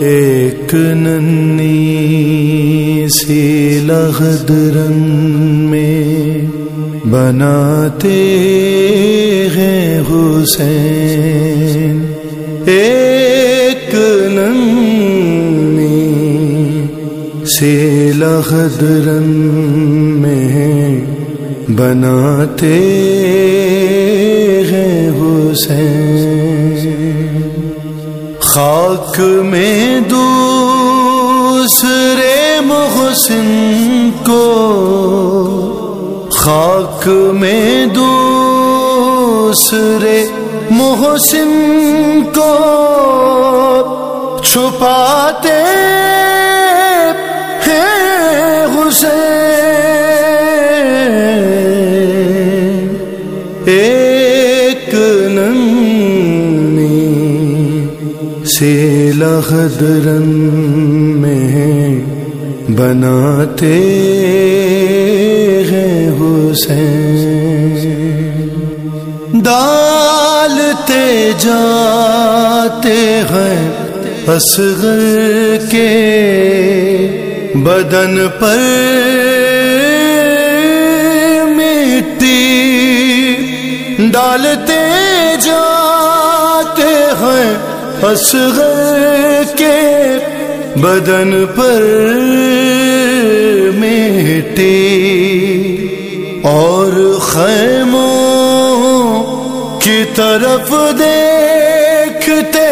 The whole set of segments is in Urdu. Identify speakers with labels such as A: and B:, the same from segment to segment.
A: ایک ننی سی لغدرن میں بناتے ہیں حسین۔ ایک ننی سی لغدرن میں بناتے ہیں حسین۔ خاک میں دوسرے محسن کو خاک میں دوسرے محسن کو چھپاتے سے لغدرن میں بناتے ہیں حسین۔ ڈالتے جاتے ہیں اصغر کے بدن پر۔ مٹی ڈالتے اصغر کے بدن پر مٹی اور خیموں کی طرف دیکھتے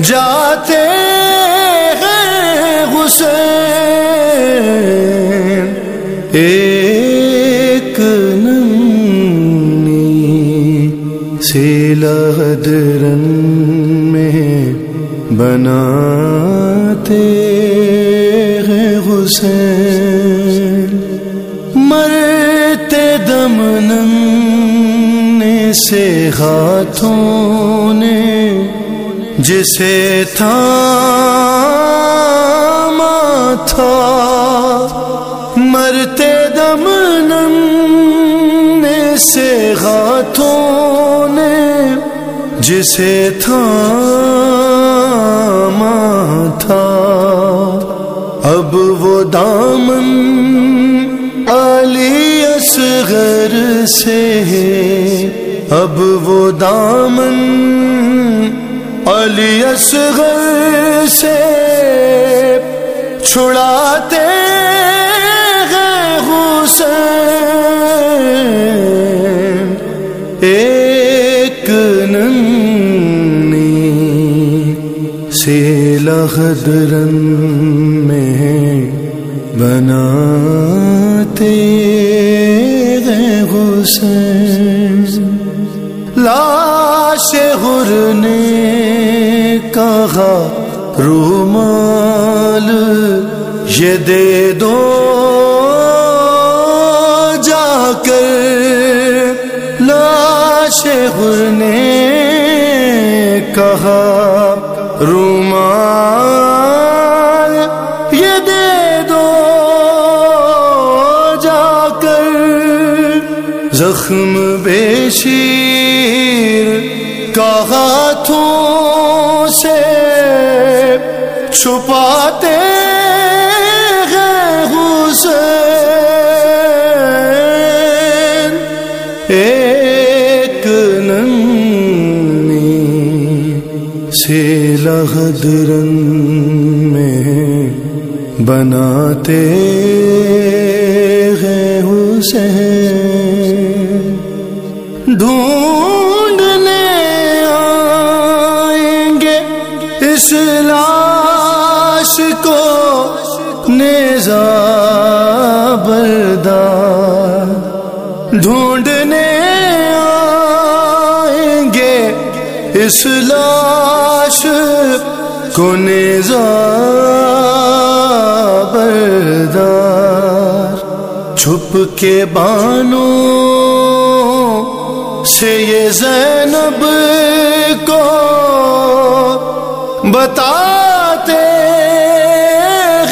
A: جاتے سی لغدرن میں بناتے ہیں حسین مرتے دمن سے ہاتھوں نے جسے تھا تھا۔ مرتے دمن سے ہاتھوں نے جسے تھا تھا، اب وہ دامن علی اصغر سے ہے۔ اب وہ دامن علی اصغر سے چھڑاتے ہیں حسین۔ ایک سے لغدرن میں بناتے ہیں حسین لاش غر نے کہا رومال۔ یہ دے دو جا کر۔ لاش غر نے کہا رومال یہ دے دو جا کر زخم بے شیر کا ہاتھوں سے چھپاتے لغدرن میں بناتے ہیں حسین۔ ڈھونڈنے آئیں گے اس لاش کو نیزا بردار۔ ڈھونڈنے آئیں گے اس لاش کو بردار چھپ کے بانوں سے یہ زینب کو بتاتے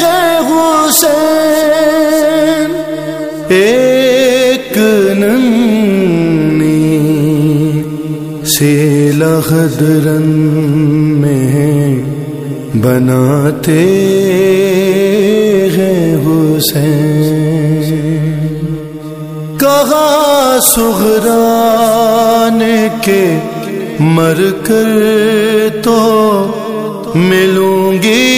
A: ہیں حسین۔ ایک ننی سے لغدرن میں بناتے ہیں حسین۔ کہا سغران کے مر کر تو ملوں گی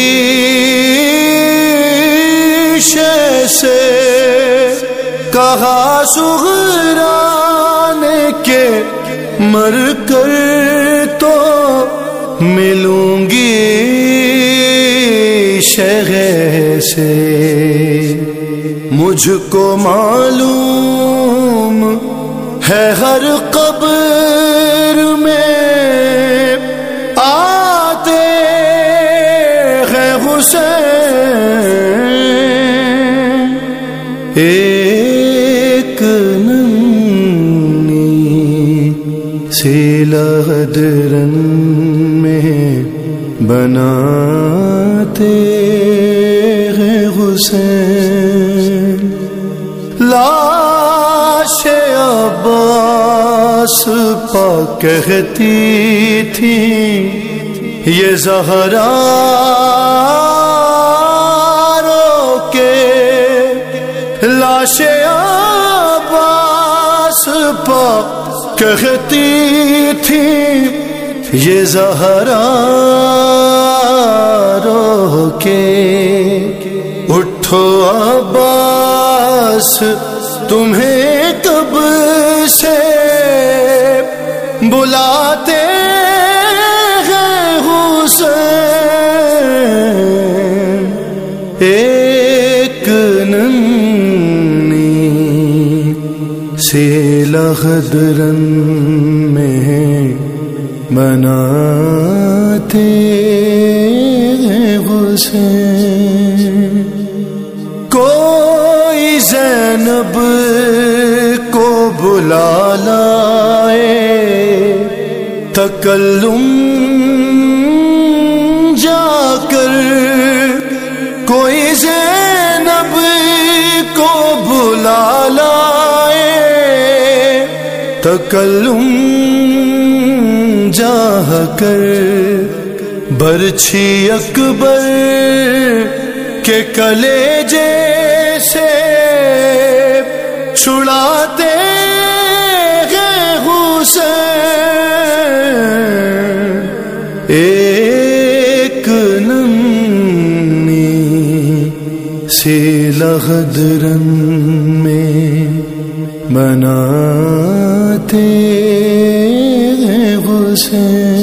A: سے کہا سغران کے مر کر تو ملوں گی شہر سے مجھ کو معلوم ہے ہر قبر میں آتے ہیں حسین۔ ایک ننی سی لہدرن میں بناتے ہیں حسین لاش عباس پا کہتی تھی، یہ زہرا رو کے۔ لاش عباس پا کہتی تھی یہ زہرا رو کے اٹھو عباس، تمہیں کب سے بلاتے ہیں حسین۔ ایک ننی سے لغدرن میں بناتے ہیں حسین کوئی زینب کو بلا لائے، تکلم جا کر۔ کوئی زینب کو بلا لائے، تکلم جا کر۔ برچھی اکبر کے کلے جیسے چھڑاتے ہیں حسین۔ ایک ننی سی لغدرن میں بناتے سے